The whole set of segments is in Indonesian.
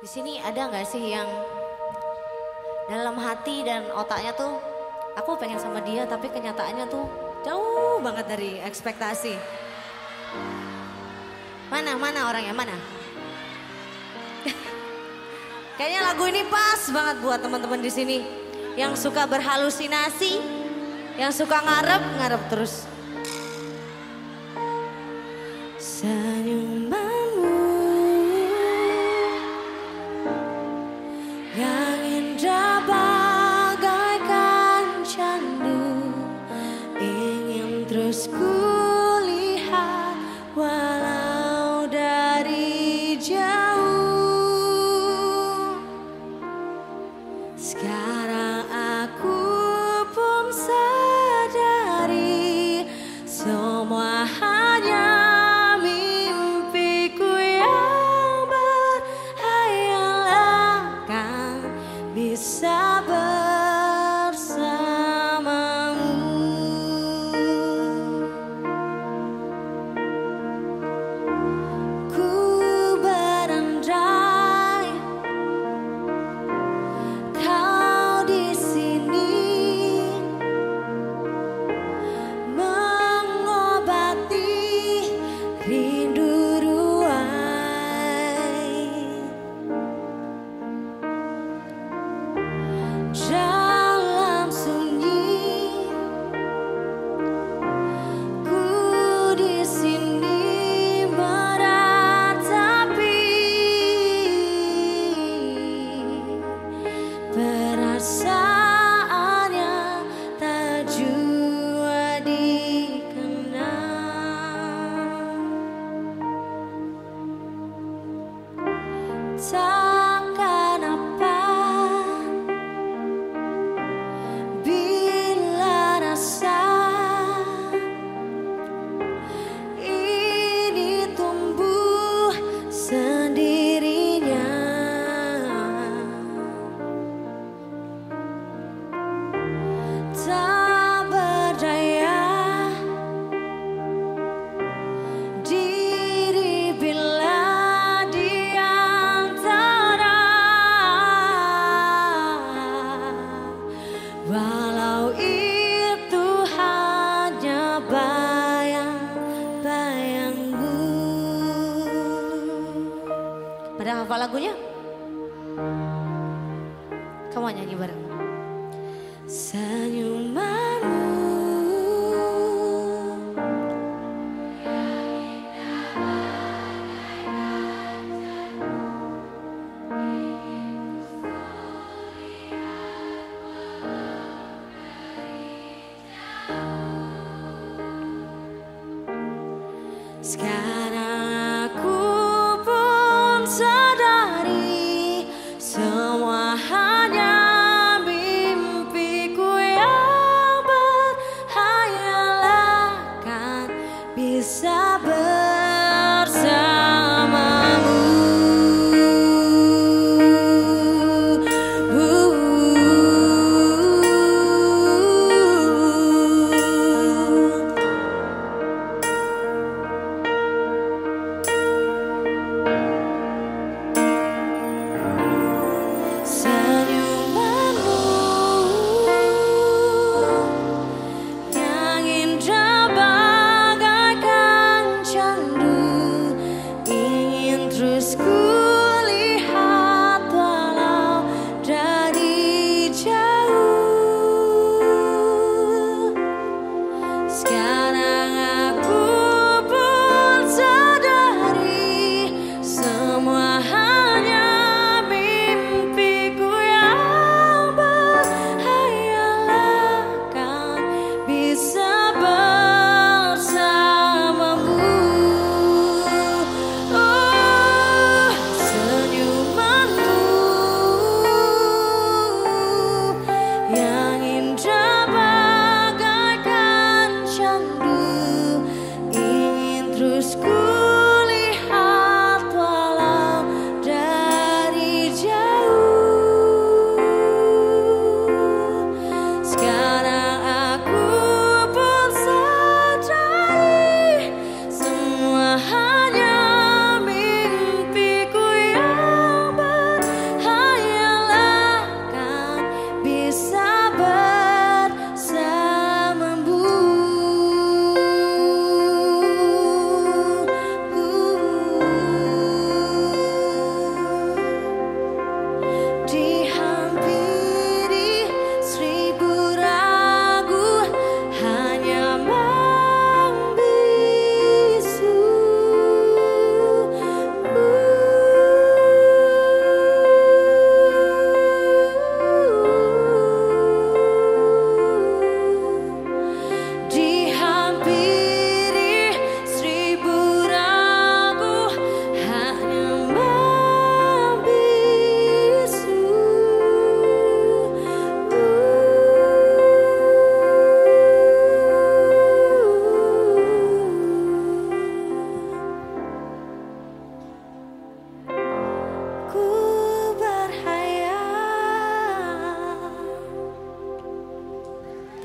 Di sini ada nggak sih yang dalam hati dan otaknya tuh aku pengen sama dia tapi kenyataannya tuh jauh banget dari ekspektasi. Mana mana orangnya mana? Kayaknya lagu ini pas banget buat teman-teman di sini yang suka berhalusinasi, yang suka ngarep ngarep terus. Dalam pada hafal lagunya. Kamu nyanyi bareng. Senyumanmu my heart.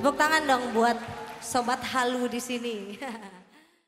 Tepuk tangan dong buat sobat halu di sini.